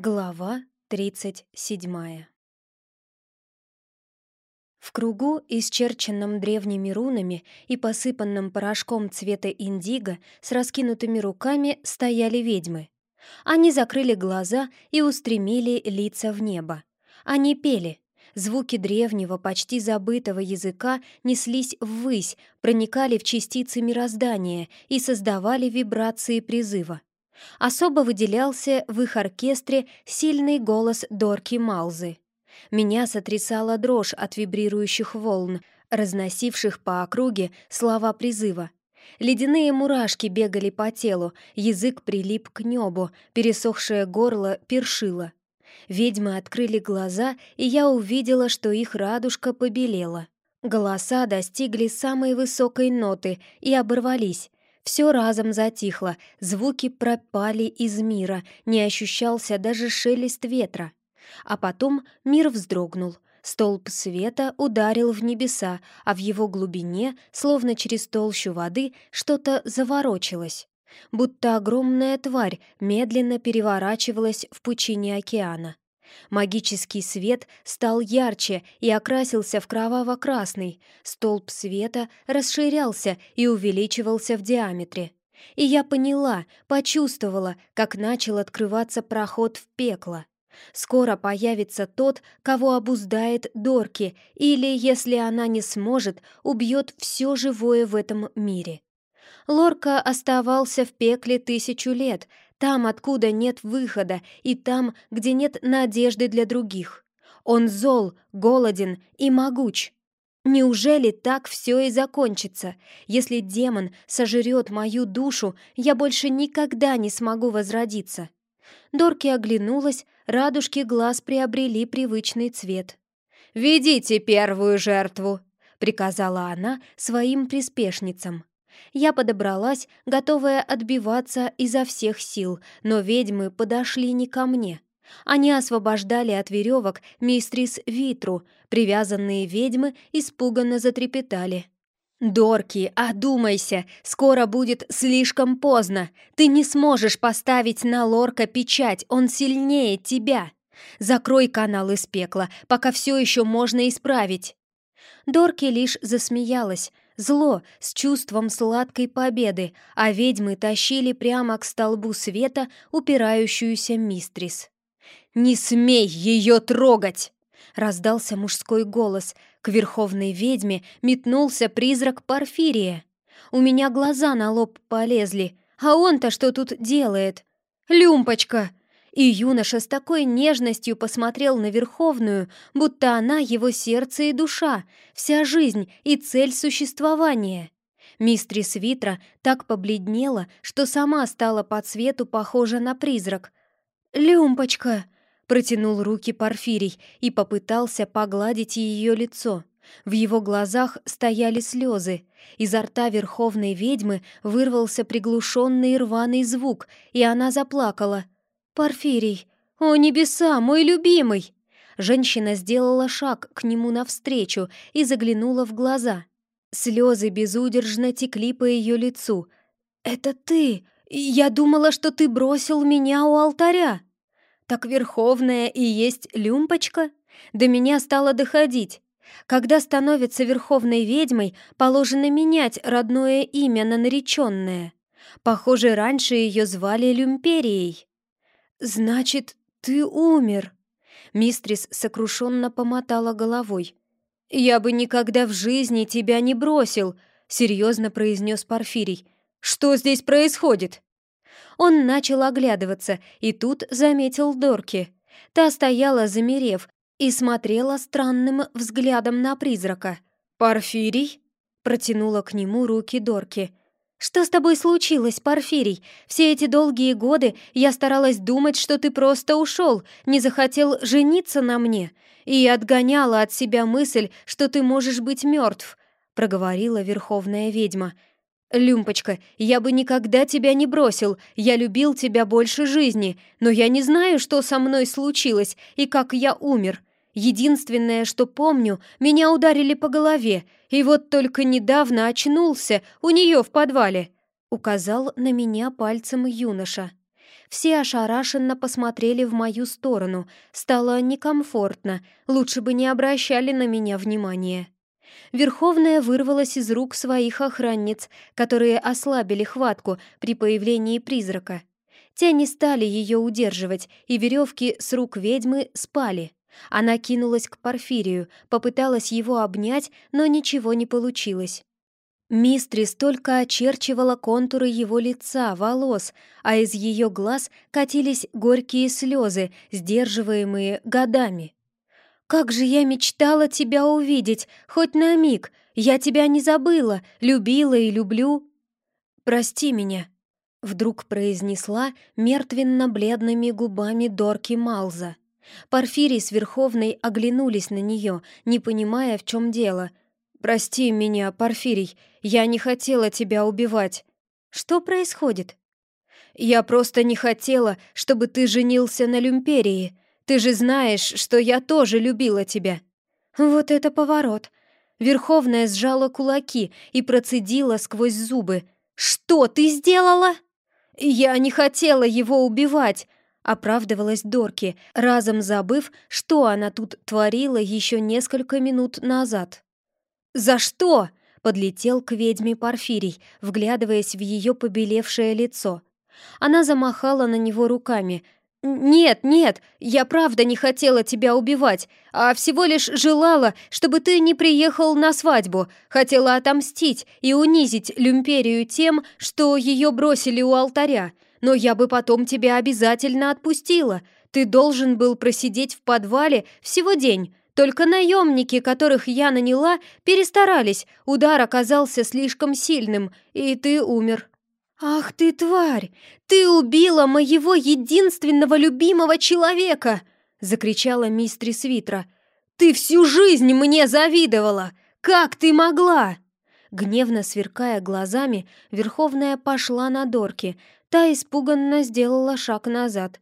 Глава тридцать седьмая В кругу, исчерченном древними рунами и посыпанном порошком цвета индиго, с раскинутыми руками стояли ведьмы. Они закрыли глаза и устремили лица в небо. Они пели. Звуки древнего, почти забытого языка неслись ввысь, проникали в частицы мироздания и создавали вибрации призыва. Особо выделялся в их оркестре сильный голос Дорки Малзы. Меня сотрясала дрожь от вибрирующих волн, разносивших по округе слова призыва. Ледяные мурашки бегали по телу, язык прилип к небу, пересохшее горло першило. Ведьмы открыли глаза, и я увидела, что их радужка побелела. Голоса достигли самой высокой ноты и оборвались, все разом затихло, звуки пропали из мира, не ощущался даже шелест ветра. А потом мир вздрогнул. Столб света ударил в небеса, а в его глубине, словно через толщу воды, что-то заворочилось. Будто огромная тварь медленно переворачивалась в пучине океана. Магический свет стал ярче и окрасился в кроваво-красный. Столб света расширялся и увеличивался в диаметре. И я поняла, почувствовала, как начал открываться проход в пекло. Скоро появится тот, кого обуздает Дорки, или, если она не сможет, убьет все живое в этом мире. Лорка оставался в пекле тысячу лет, там, откуда нет выхода, и там, где нет надежды для других. Он зол, голоден и могуч. Неужели так все и закончится? Если демон сожрет мою душу, я больше никогда не смогу возродиться. Дорки оглянулась, радужки глаз приобрели привычный цвет. «Ведите первую жертву!» — приказала она своим приспешницам. Я подобралась, готовая отбиваться изо всех сил, но ведьмы подошли не ко мне. Они освобождали от веревок мистрис Витру, привязанные ведьмы испуганно затрепетали. «Дорки, одумайся, скоро будет слишком поздно. Ты не сможешь поставить на Лорка печать, он сильнее тебя. Закрой канал из пекла, пока все еще можно исправить». Дорки лишь засмеялась, Зло с чувством сладкой победы, а ведьмы тащили прямо к столбу света упирающуюся мистрис. «Не смей ее трогать!» — раздался мужской голос. К верховной ведьме метнулся призрак Порфирия. У меня глаза на лоб полезли. А он-то что тут делает? «Люмпочка!» И юноша с такой нежностью посмотрел на Верховную, будто она его сердце и душа, вся жизнь и цель существования. Мистрис Витра так побледнела, что сама стала по цвету похожа на призрак. «Люмпочка!» — протянул руки Порфирий и попытался погладить ее лицо. В его глазах стояли слезы. Изо рта верховной ведьмы вырвался приглушенный рваный звук, и она заплакала — «Порфирий! О, небеса, мой любимый!» Женщина сделала шаг к нему навстречу и заглянула в глаза. Слезы безудержно текли по ее лицу. «Это ты! Я думала, что ты бросил меня у алтаря!» «Так Верховная и есть Люмпочка?» До меня стало доходить. Когда становится Верховной ведьмой, положено менять родное имя на нареченное. Похоже, раньше ее звали Люмперией. «Значит, ты умер?» Мистрис сокрушенно помотала головой. «Я бы никогда в жизни тебя не бросил», — серьезно произнес Порфирий. «Что здесь происходит?» Он начал оглядываться и тут заметил Дорки. Та стояла, замерев, и смотрела странным взглядом на призрака. «Порфирий?» — протянула к нему руки Дорки. «Что с тобой случилось, Порфирий? Все эти долгие годы я старалась думать, что ты просто ушел, не захотел жениться на мне, и отгоняла от себя мысль, что ты можешь быть мертв», — проговорила верховная ведьма. «Люмпочка, я бы никогда тебя не бросил, я любил тебя больше жизни, но я не знаю, что со мной случилось и как я умер. Единственное, что помню, меня ударили по голове, и вот только недавно очнулся у нее в подвале», — указал на меня пальцем юноша. Все ошарашенно посмотрели в мою сторону. Стало некомфортно, лучше бы не обращали на меня внимания. Верховная вырвалась из рук своих охранниц, которые ослабили хватку при появлении призрака. Те не стали ее удерживать, и веревки с рук ведьмы спали. Она кинулась к Порфирию, попыталась его обнять, но ничего не получилось. Мистрис только очерчивала контуры его лица, волос, а из ее глаз катились горькие слезы, сдерживаемые годами. «Как же я мечтала тебя увидеть, хоть на миг! Я тебя не забыла, любила и люблю!» «Прости меня», — вдруг произнесла мертвенно-бледными губами Дорки Малза. Порфирий с Верховной оглянулись на нее, не понимая, в чем дело. «Прости меня, Порфирий, я не хотела тебя убивать». «Что происходит?» «Я просто не хотела, чтобы ты женился на Люмперии. Ты же знаешь, что я тоже любила тебя». Вот это поворот. Верховная сжала кулаки и процедила сквозь зубы. «Что ты сделала?» «Я не хотела его убивать», — оправдывалась Дорки, разом забыв, что она тут творила еще несколько минут назад. «За что?» — подлетел к ведьме Порфирий, вглядываясь в ее побелевшее лицо. Она замахала на него руками — «Нет, нет, я правда не хотела тебя убивать, а всего лишь желала, чтобы ты не приехал на свадьбу, хотела отомстить и унизить Люмперию тем, что ее бросили у алтаря, но я бы потом тебя обязательно отпустила. Ты должен был просидеть в подвале всего день, только наемники, которых я наняла, перестарались, удар оказался слишком сильным, и ты умер». «Ах ты, тварь! Ты убила моего единственного любимого человека!» — закричала мистрис Витра. «Ты всю жизнь мне завидовала! Как ты могла?» Гневно сверкая глазами, Верховная пошла на Дорки. Та испуганно сделала шаг назад.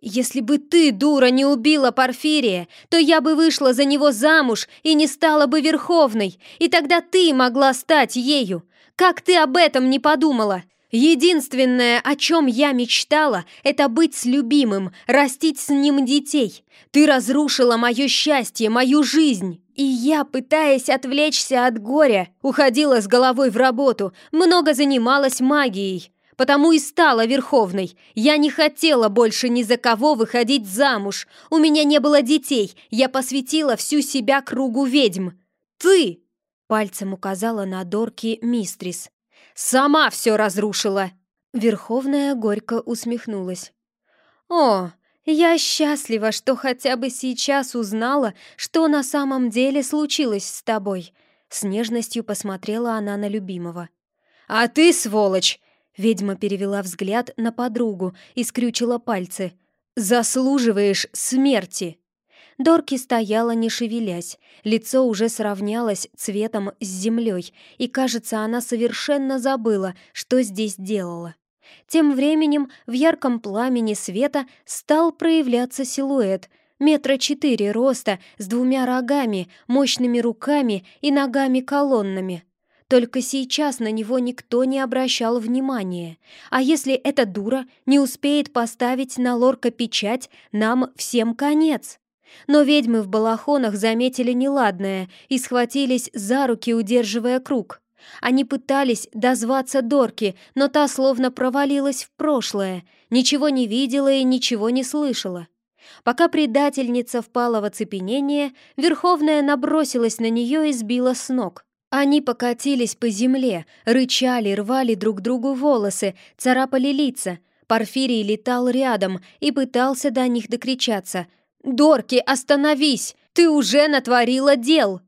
«Если бы ты, дура, не убила Порфирия, то я бы вышла за него замуж и не стала бы Верховной, и тогда ты могла стать ею. Как ты об этом не подумала? Единственное, о чем я мечтала, это быть с любимым, растить с ним детей. Ты разрушила мое счастье, мою жизнь. И я, пытаясь отвлечься от горя, уходила с головой в работу, много занималась магией. Потому и стала Верховной. Я не хотела больше ни за кого выходить замуж. У меня не было детей. Я посвятила всю себя кругу ведьм. Ты Пальцем указала на Дорки Мистрис. «Сама все разрушила!» Верховная горько усмехнулась. «О, я счастлива, что хотя бы сейчас узнала, что на самом деле случилось с тобой!» С нежностью посмотрела она на любимого. «А ты, сволочь!» Ведьма перевела взгляд на подругу и скрючила пальцы. «Заслуживаешь смерти!» Дорки стояла, не шевелясь. Лицо уже сравнялось цветом с землей, и, кажется, она совершенно забыла, что здесь делала. Тем временем в ярком пламени света стал проявляться силуэт — метра четыре роста, с двумя рогами, мощными руками и ногами-колоннами. Только сейчас на него никто не обращал внимания. А если эта дура не успеет поставить на лорка печать, нам всем конец. Но ведьмы в балахонах заметили неладное и схватились за руки, удерживая круг. Они пытались дозваться Дорки, но та словно провалилась в прошлое, ничего не видела и ничего не слышала. Пока предательница впала в оцепенение, Верховная набросилась на нее и сбила с ног. Они покатились по земле, рычали, рвали друг другу волосы, царапали лица. Порфирий летал рядом и пытался до них докричаться — «Дорки, остановись! Ты уже натворила дел!»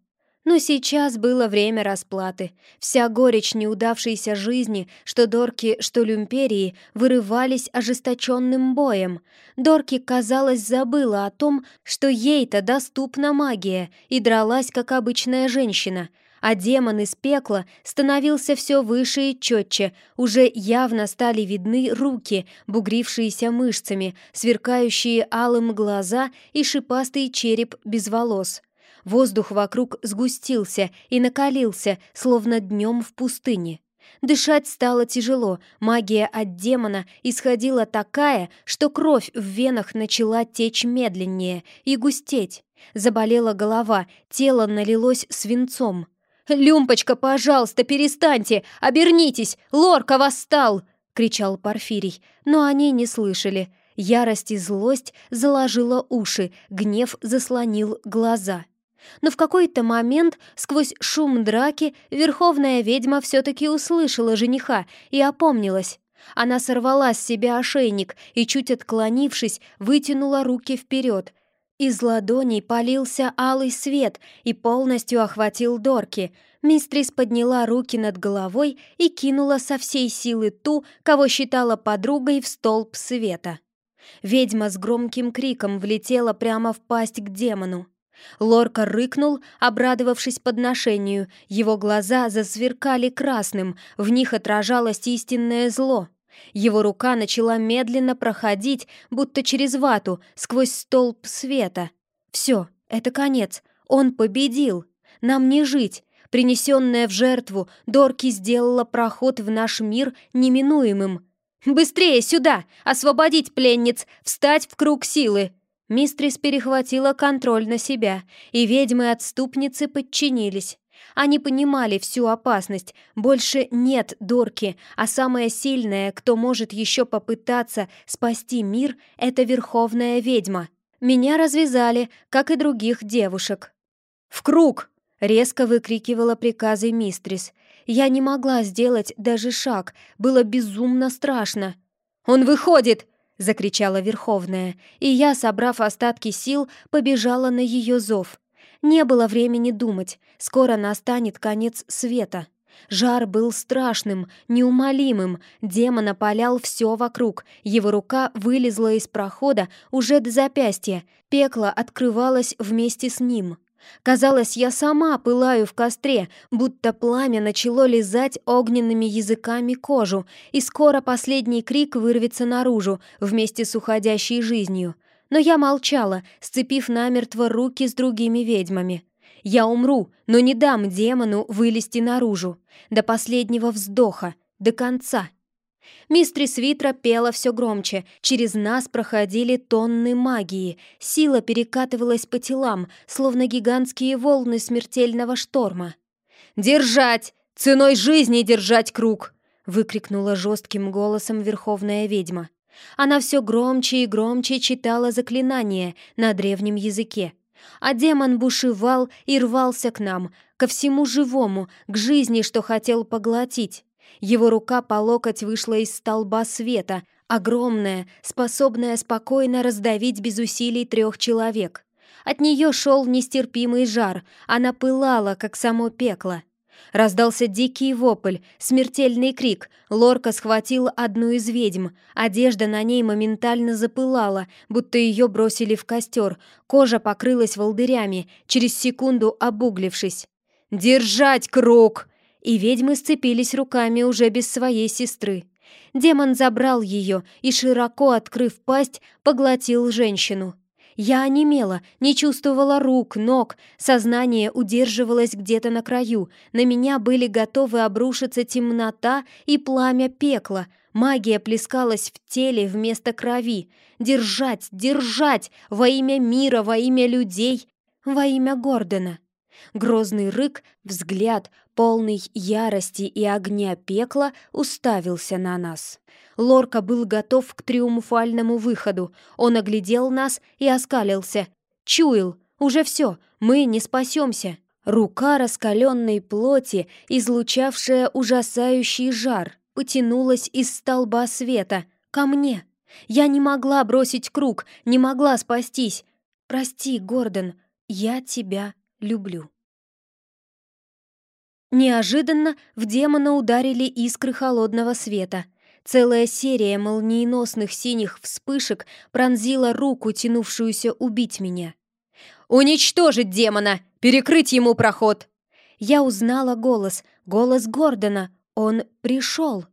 Но сейчас было время расплаты. Вся горечь неудавшейся жизни, что Дорки, что Люмперии, вырывались ожесточенным боем. Дорки, казалось, забыла о том, что ей-то доступна магия, и дралась, как обычная женщина — а демон из пекла становился все выше и четче, уже явно стали видны руки, бугрившиеся мышцами, сверкающие алым глаза и шипастый череп без волос. Воздух вокруг сгустился и накалился, словно днем в пустыне. Дышать стало тяжело, магия от демона исходила такая, что кровь в венах начала течь медленнее и густеть. Заболела голова, тело налилось свинцом. «Люмпочка, пожалуйста, перестаньте! Обернитесь! Лорка восстал!» — кричал Порфирий, но они не слышали. Ярость и злость заложила уши, гнев заслонил глаза. Но в какой-то момент сквозь шум драки верховная ведьма все-таки услышала жениха и опомнилась. Она сорвала с себя ошейник и, чуть отклонившись, вытянула руки вперед. Из ладоней полился алый свет и полностью охватил Дорки. Мистрис подняла руки над головой и кинула со всей силы ту, кого считала подругой в столб света. Ведьма с громким криком влетела прямо в пасть к демону. Лорка рыкнул, обрадовавшись подношению. Его глаза засверкали красным, в них отражалось истинное зло. Его рука начала медленно проходить, будто через вату, сквозь столб света. Все, это конец. Он победил. Нам не жить. Принесенная в жертву, Дорки сделала проход в наш мир неминуемым. «Быстрее сюда! Освободить пленниц! Встать в круг силы!» Мистрис перехватила контроль на себя, и ведьмы-отступницы подчинились. Они понимали всю опасность. Больше нет Дорки, а самая сильная, кто может еще попытаться спасти мир, это Верховная ведьма. Меня развязали, как и других девушек. «В круг!» — резко выкрикивала приказы Мистрис. Я не могла сделать даже шаг, было безумно страшно. «Он выходит!» — закричала Верховная, и я, собрав остатки сил, побежала на ее зов. Не было времени думать, скоро настанет конец света. Жар был страшным, неумолимым, демон опалял все вокруг, его рука вылезла из прохода уже до запястья, пекло открывалось вместе с ним. Казалось, я сама пылаю в костре, будто пламя начало лизать огненными языками кожу, и скоро последний крик вырвется наружу вместе с уходящей жизнью. Но я молчала, сцепив намертво руки с другими ведьмами. Я умру, но не дам демону вылезти наружу. До последнего вздоха, до конца. Мистрис Витра пела все громче, через нас проходили тонны магии, сила перекатывалась по телам, словно гигантские волны смертельного шторма. «Держать! Ценой жизни держать круг!» — выкрикнула жестким голосом верховная ведьма. Она все громче и громче читала заклинание на древнем языке. А демон бушевал и рвался к нам, ко всему живому, к жизни, что хотел поглотить. Его рука по локоть вышла из столба света, огромная, способная спокойно раздавить без усилий трех человек. От нее шел нестерпимый жар, она пылала, как само пекло. Раздался дикий вопль, смертельный крик. Лорка схватил одну из ведьм. Одежда на ней моментально запылала, будто ее бросили в костер. Кожа покрылась волдырями, через секунду обуглившись. «Держать круг!» и ведьмы сцепились руками уже без своей сестры. Демон забрал ее и, широко открыв пасть, поглотил женщину. Я онемела, не чувствовала рук, ног, сознание удерживалось где-то на краю, на меня были готовы обрушиться темнота и пламя пекла, магия плескалась в теле вместо крови. Держать, держать! Во имя мира, во имя людей, во имя Гордона. Грозный рык, взгляд, полный ярости и огня пекла, уставился на нас. Лорка был готов к триумфальному выходу. Он оглядел нас и оскалился. Чуял, уже все, мы не спасемся. Рука раскаленной плоти, излучавшая ужасающий жар, потянулась из столба света ко мне. Я не могла бросить круг, не могла спастись. Прости, Гордон, я тебя люблю. Неожиданно в демона ударили искры холодного света. Целая серия молниеносных синих вспышек пронзила руку, тянувшуюся убить меня. «Уничтожить демона! Перекрыть ему проход!» Я узнала голос, голос Гордона. Он пришел.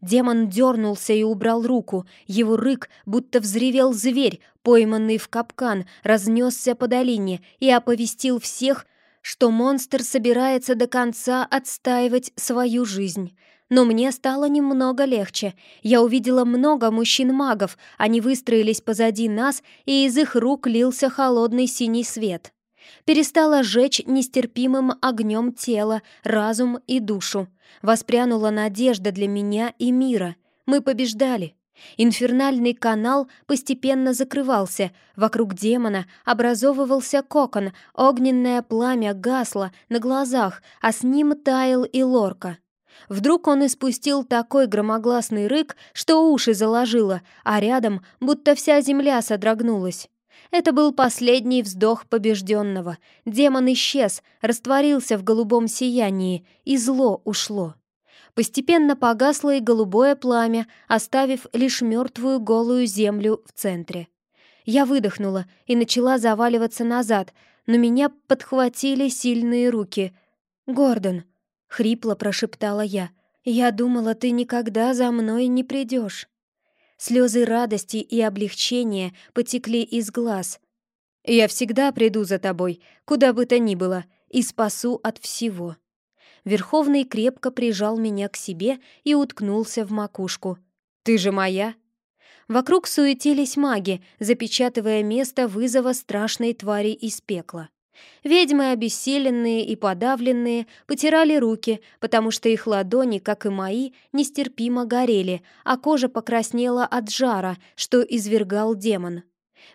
Демон дернулся и убрал руку. Его рык, будто взревел зверь, пойманный в капкан, разнесся по долине и оповестил всех, что монстр собирается до конца отстаивать свою жизнь. Но мне стало немного легче. Я увидела много мужчин-магов, они выстроились позади нас, и из их рук лился холодный синий свет. Перестала жечь нестерпимым огнем тело, разум и душу. Воспрянула надежда для меня и мира. Мы побеждали. Инфернальный канал постепенно закрывался, вокруг демона образовывался кокон, огненное пламя гасло на глазах, а с ним таял и лорка. Вдруг он испустил такой громогласный рык, что уши заложило, а рядом будто вся земля содрогнулась. Это был последний вздох побежденного. Демон исчез, растворился в голубом сиянии, и зло ушло. Постепенно погасло и голубое пламя, оставив лишь мертвую голую землю в центре. Я выдохнула и начала заваливаться назад, но меня подхватили сильные руки. «Гордон», — хрипло прошептала я, — «я думала, ты никогда за мной не придешь». Слезы радости и облегчения потекли из глаз. «Я всегда приду за тобой, куда бы то ни было, и спасу от всего». Верховный крепко прижал меня к себе и уткнулся в макушку. «Ты же моя!» Вокруг суетились маги, запечатывая место вызова страшной твари из пекла. Ведьмы, обессиленные и подавленные, потирали руки, потому что их ладони, как и мои, нестерпимо горели, а кожа покраснела от жара, что извергал демон.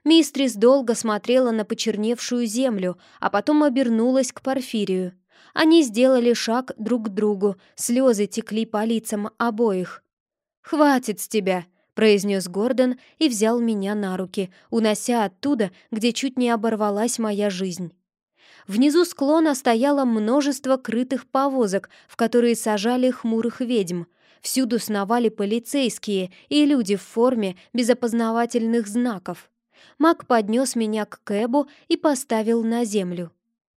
Мистрис долго смотрела на почерневшую землю, а потом обернулась к Порфирию. Они сделали шаг друг к другу, слезы текли по лицам обоих. «Хватит с тебя!» — произнес Гордон и взял меня на руки, унося оттуда, где чуть не оборвалась моя жизнь. Внизу склона стояло множество крытых повозок, в которые сажали хмурых ведьм. Всюду сновали полицейские и люди в форме без опознавательных знаков. Маг поднес меня к Кэбу и поставил на землю.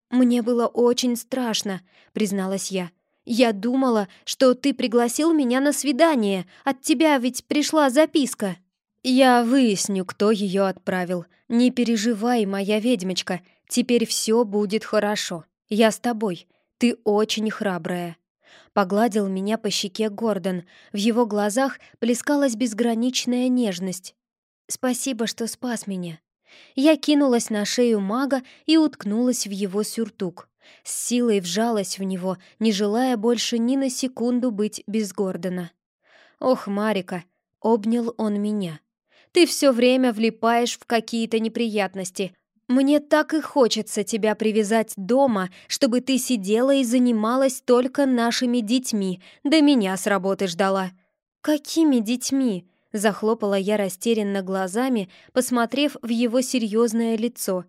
«Мне было очень страшно», — призналась я. «Я думала, что ты пригласил меня на свидание. От тебя ведь пришла записка». «Я выясню, кто ее отправил. Не переживай, моя ведьмочка. Теперь все будет хорошо. Я с тобой. Ты очень храбрая». Погладил меня по щеке Гордон. В его глазах плескалась безграничная нежность. «Спасибо, что спас меня». Я кинулась на шею мага и уткнулась в его сюртук. С силой вжалась в него, не желая больше ни на секунду быть без Гордона. «Ох, Марика!» — обнял он меня. «Ты все время влипаешь в какие-то неприятности, мне так и хочется тебя привязать дома, чтобы ты сидела и занималась только нашими детьми, да меня с работы ждала». «Какими детьми?» — захлопала я растерянно глазами, посмотрев в его серьезное лицо.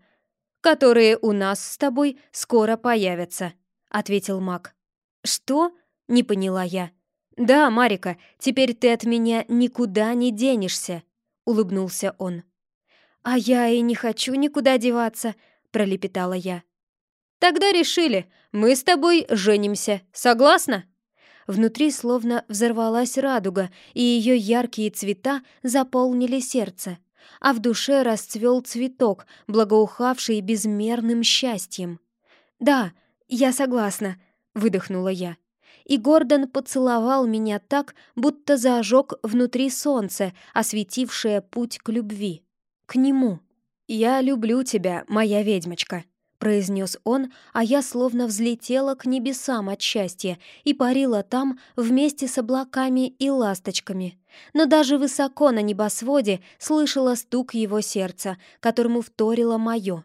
«Которые у нас с тобой скоро появятся», — ответил маг. «Что?» — не поняла я. «Да, Марика, теперь ты от меня никуда не денешься», — улыбнулся он. «А я и не хочу никуда деваться», — пролепетала я. «Тогда решили, мы с тобой женимся, согласна?» Внутри словно взорвалась радуга, и ее яркие цвета заполнили сердце, а в душе расцвел цветок, благоухавший безмерным счастьем. «Да, я согласна», — выдохнула я. И Гордон поцеловал меня так, будто зажег внутри солнце, осветившее путь к любви к нему. «Я люблю тебя, моя ведьмочка», — произнес он, а я словно взлетела к небесам от счастья и парила там вместе с облаками и ласточками. Но даже высоко на небосводе слышала стук его сердца, которому вторило мое.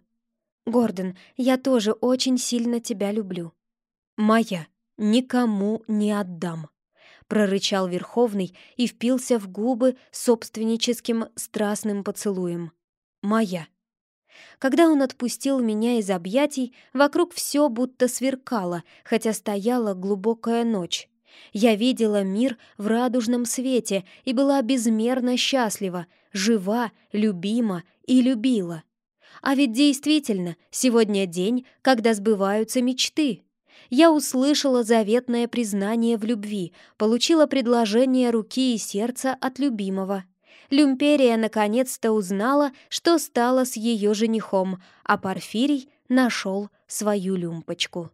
«Гордон, я тоже очень сильно тебя люблю». «Моя, никому не отдам» прорычал Верховный и впился в губы собственническим страстным поцелуем. «Моя». Когда он отпустил меня из объятий, вокруг все будто сверкало, хотя стояла глубокая ночь. Я видела мир в радужном свете и была безмерно счастлива, жива, любима и любила. А ведь действительно, сегодня день, когда сбываются мечты я услышала заветное признание в любви, получила предложение руки и сердца от любимого. Люмперия наконец-то узнала, что стало с ее женихом, а Порфирий нашел свою люмпочку.